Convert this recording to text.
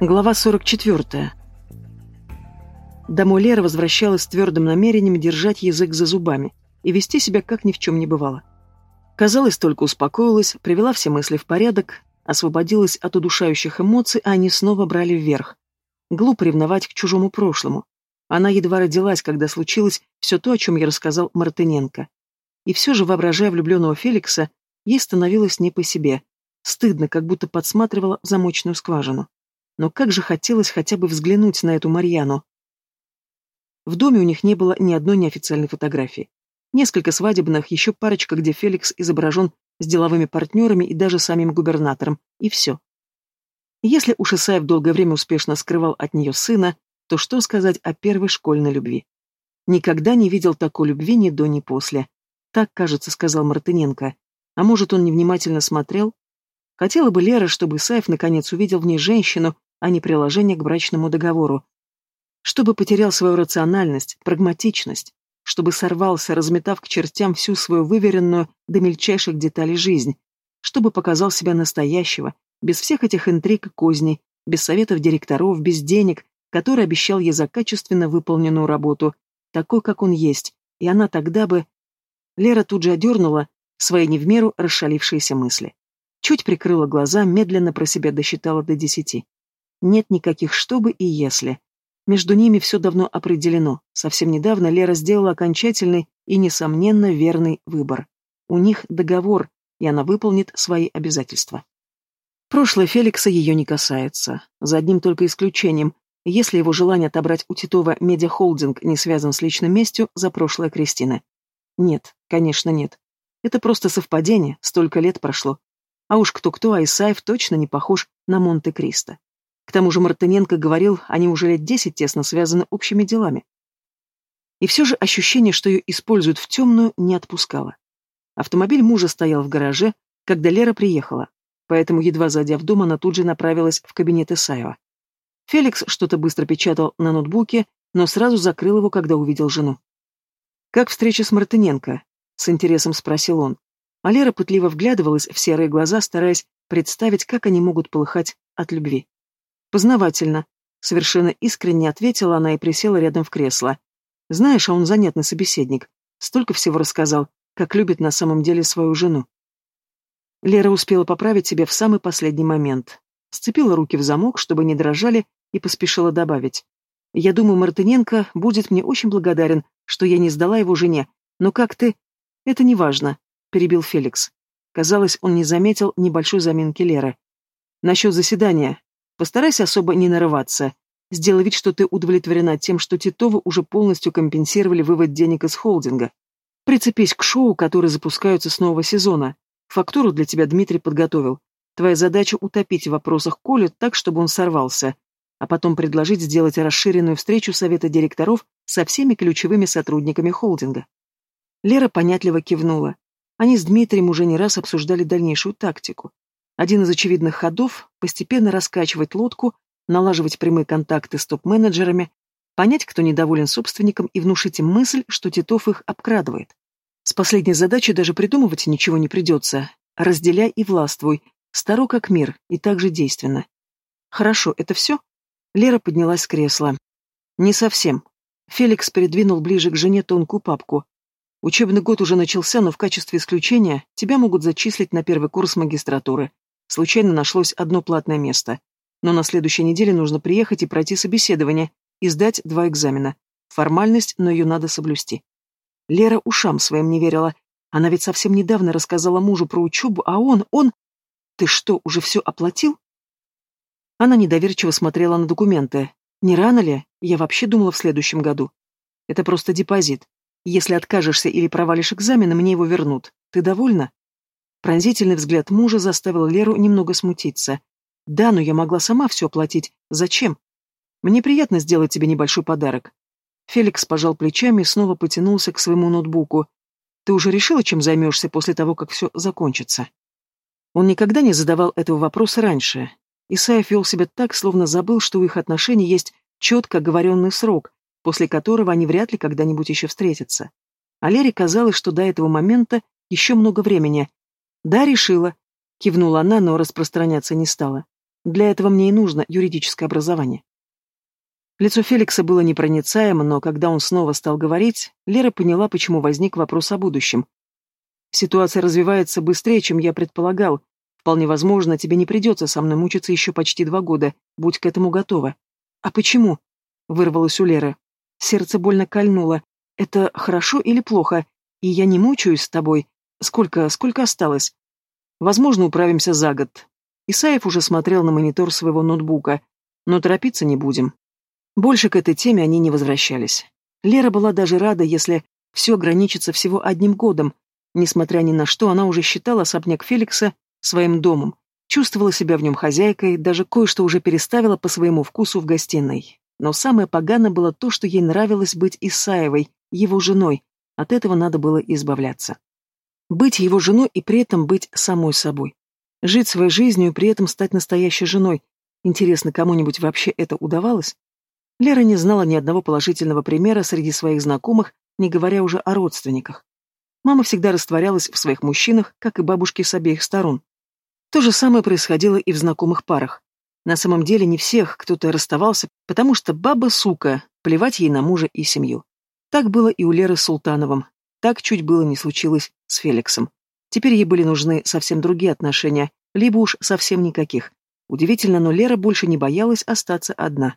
Глава 44. Домой Лера возвращалась с твердым намерением держать язык за зубами и вести себя как ни в чем не бывало. Казалось, только успокоилась, привела все мысли в порядок, освободилась от удушающих эмоций, а они снова брали вверх. Глупо ревновать к чужому прошлому. Она едва родилась, когда случилось все то, о чем я рассказал Мартыненко. И все же, воображая влюбленного Феликса, ей становилось не по себе. Стыдно, как будто подсматривала в замочную скважину. Но как же хотелось хотя бы взглянуть на эту Марьяну. В доме у них не было ни одной неофициальной фотографии. Несколько свадебных, еще парочка, где Феликс изображен с деловыми партнерами и даже самим губернатором, и все. Если уж Исаев долгое время успешно скрывал от нее сына, то что сказать о первой школьной любви? Никогда не видел такой любви ни до, ни после. Так, кажется, сказал Мартыненко. А может, он невнимательно смотрел? Хотела бы Лера, чтобы Исаев наконец увидел в ней женщину, а не приложение к брачному договору. Чтобы потерял свою рациональность, прагматичность, чтобы сорвался, разметав к чертям всю свою выверенную до мельчайших деталей жизнь, чтобы показал себя настоящего, без всех этих интриг и козней, без советов директоров, без денег, который обещал ей за качественно выполненную работу, такой, как он есть, и она тогда бы... Лера тут же одернула свои не в меру расшалившиеся мысли. Чуть прикрыла глаза, медленно про себя досчитала до десяти. Нет никаких «что бы» и «если». Между ними все давно определено. Совсем недавно Лера сделала окончательный и, несомненно, верный выбор. У них договор, и она выполнит свои обязательства. Прошлое Феликса ее не касается. За одним только исключением. Если его желание отобрать у Титова медиахолдинг не связан с личным местью за прошлое Кристины. Нет, конечно, нет. Это просто совпадение, столько лет прошло. А уж кто-кто, а Исаев точно не похож на Монте-Кристо. К тому же Мартыненко говорил, они уже лет десять тесно связаны общими делами. И все же ощущение, что ее используют в темную, не отпускало. Автомобиль мужа стоял в гараже, когда Лера приехала, поэтому, едва зайдя в дом, она тут же направилась в кабинет Исаева. Феликс что-то быстро печатал на ноутбуке, но сразу закрыл его, когда увидел жену. «Как встреча с Мартыненко?» — с интересом спросил он. А Лера пытливо вглядывалась в серые глаза, стараясь представить, как они могут полыхать от любви. «Познавательно», — совершенно искренне ответила она и присела рядом в кресло. «Знаешь, а он занятный собеседник. Столько всего рассказал, как любит на самом деле свою жену». Лера успела поправить себя в самый последний момент. Сцепила руки в замок, чтобы не дрожали, и поспешила добавить. «Я думаю, Мартыненко будет мне очень благодарен, что я не сдала его жене, но как ты...» «Это не важно», — перебил Феликс. Казалось, он не заметил небольшой заминки Леры. «Насчет заседания. Постарайся особо не нарываться. Сделай вид, что ты удовлетворена тем, что Титовы уже полностью компенсировали вывод денег из холдинга. Прицепись к шоу, которые запускаются с нового сезона. Фактуру для тебя Дмитрий подготовил. Твоя задача утопить в вопросах Колю так, чтобы он сорвался, а потом предложить сделать расширенную встречу совета директоров со всеми ключевыми сотрудниками холдинга. Лера понятливо кивнула. Они с Дмитрием уже не раз обсуждали дальнейшую тактику. Один из очевидных ходов – постепенно раскачивать лодку, налаживать прямые контакты с топ-менеджерами, понять, кто недоволен собственником и внушить им мысль, что Титов их обкрадывает. С последней задачей даже придумывать ничего не придется. Разделяй и властвуй, старо как мир, и также действенно. Хорошо, это все? Лера поднялась с кресла. Не совсем. Феликс передвинул ближе к жене тонкую папку. Учебный год уже начался, но в качестве исключения тебя могут зачислить на первый курс магистратуры. Случайно нашлось одно платное место. Но на следующей неделе нужно приехать и пройти собеседование, и сдать два экзамена. Формальность, но ее надо соблюсти. Лера ушам своим не верила. Она ведь совсем недавно рассказала мужу про учебу, а он, он... Ты что, уже все оплатил? Она недоверчиво смотрела на документы. Не рано ли? Я вообще думала в следующем году. Это просто депозит. Если откажешься или провалишь экзамен, мне его вернут. Ты довольна? Пронзительный взгляд мужа заставил Леру немного смутиться. «Да, но я могла сама все оплатить. Зачем? Мне приятно сделать тебе небольшой подарок». Феликс пожал плечами и снова потянулся к своему ноутбуку. «Ты уже решила, чем займешься после того, как все закончится?» Он никогда не задавал этого вопроса раньше. Исаев вел себя так, словно забыл, что у их отношений есть четко оговоренный срок, после которого они вряд ли когда-нибудь еще встретятся. А Лере казалось, что до этого момента еще много времени, «Да, решила», — кивнула она, но распространяться не стала. Для этого мне и нужно юридическое образование. Лицо Феликса было непроницаемо, но когда он снова стал говорить, Лера поняла, почему возник вопрос о будущем. Ситуация развивается быстрее, чем я предполагал. Вполне возможно, тебе не придется со мной мучиться еще почти два года. Будь к этому готова. А почему? Вырвалось у Леры. Сердце больно кольнуло. Это хорошо или плохо? И я не мучаюсь с тобой. Сколько, сколько осталось? Возможно, управимся за год. Исаев уже смотрел на монитор своего ноутбука. Но торопиться не будем. Больше к этой теме они не возвращались. Лера была даже рада, если все ограничится всего одним годом. Несмотря ни на что, она уже считала особняк Феликса своим домом, чувствовала себя в нем хозяйкой, даже кое-что уже переставила по своему вкусу в гостиной. Но самое поганое было то, что ей нравилось быть Исаевой, его женой. От этого надо было избавляться. Быть его женой и при этом быть самой собой. Жить своей жизнью и при этом стать настоящей женой. Интересно, кому-нибудь вообще это удавалось? Лера не знала ни одного положительного примера среди своих знакомых, не говоря уже о родственниках. Мама всегда растворялась в своих мужчинах, как и бабушки с обеих сторон. То же самое происходило и в знакомых парах. На самом деле не всех кто-то расставался, потому что баба сука, плевать ей на мужа и семью. Так было и у Леры с Султановым. Так чуть было не случилось с Феликсом. Теперь ей были нужны совсем другие отношения, либо уж совсем никаких. Удивительно, но Лера больше не боялась остаться одна.